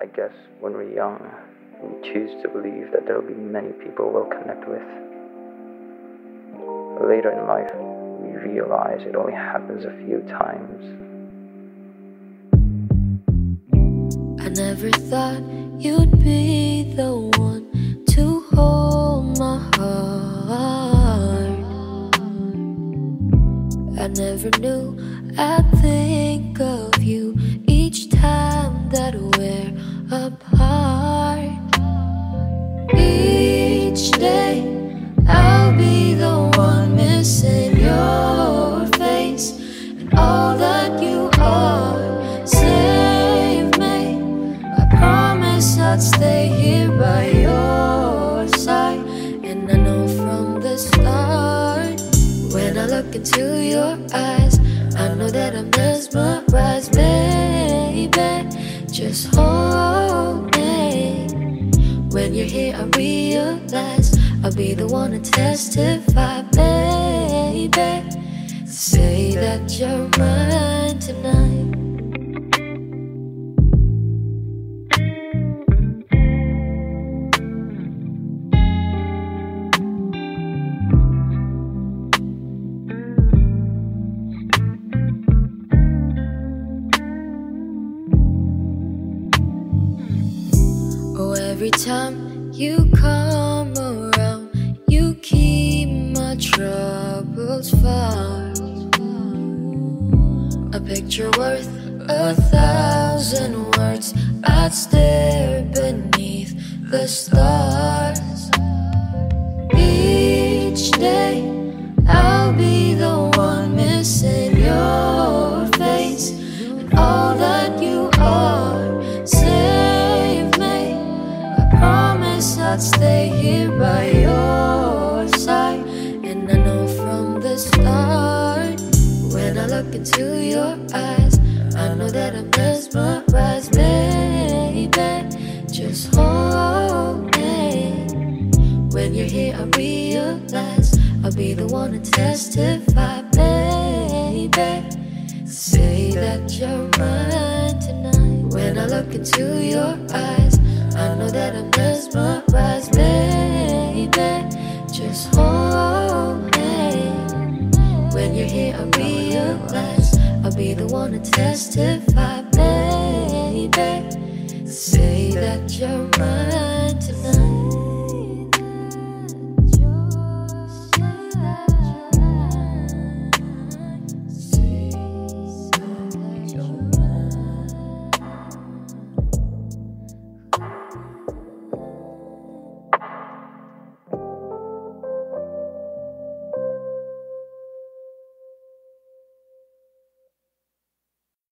I guess when we're young, we choose to believe that there will be many people we'll connect with. Later in life, we realize it only happens a few times. I never thought you'd be the one to hold my heart. I never knew I'd think of you each time that we're into your eyes, I know that I'm mesmerized, baby. Just hold me. When you're here, I realize I'll be the one to testify, baby. Say that you're mine tonight. Every time you come around, you keep my troubles far. A picture worth a thousand words. I'd stare beneath the stars. Each day, I'd stay here by your side. And I know from the start, when I look into your eyes, I know that I'm mesmerized, baby. Just hold me. When you're here, I realize I'll be the one to testify, baby. Say that you're mine tonight. When I look into your eyes, When you're here, I realize I'll be the one to testify, baby. Say that you're mine.